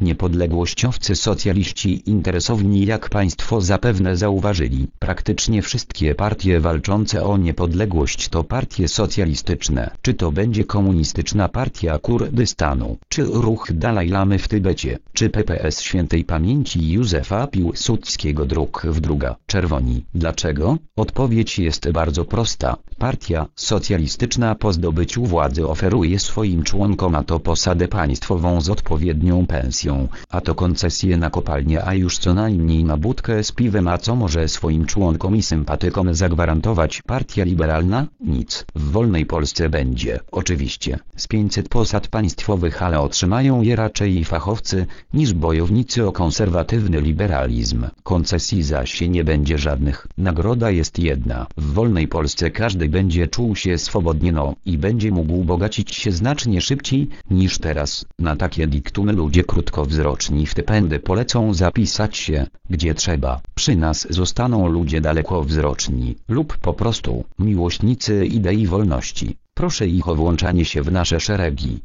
Niepodległościowcy socjaliści interesowni jak państwo zapewne zauważyli. Praktycznie wszystkie partie walczące o niepodległość to partie socjalistyczne. Czy to będzie komunistyczna partia Kurdystanu, czy ruch Dalaj Lamy w Tybecie, czy PPS świętej pamięci Józefa Piłsudskiego druk w druga. Czerwoni. Dlaczego? Odpowiedź jest bardzo prosta. Partia socjalistyczna po zdobyciu władzy oferuje swoim członkom a to posadę państwową z odpowiednią pensją, a to koncesje na kopalnię a już co najmniej na budkę z piwem a co może swoim członkom i sympatykom zagwarantować partia liberalna? Nic. W wolnej Polsce będzie, oczywiście, z 500 posad państwowych ale otrzymają je raczej fachowcy, niż bojownicy o konserwatywny liberalizm. Koncesji zaś nie będzie żadnych. Nagroda jest jedna. W wolnej Polsce każdy będzie czuł się swobodnie no i będzie mógł bogacić się znacznie szybciej niż teraz. Na takie diktumy ludzie krótkowzroczni w te pędy polecą zapisać się, gdzie trzeba. Przy nas zostaną ludzie dalekowzroczni lub po prostu miłośnicy idei wolności. Proszę ich o włączanie się w nasze szeregi.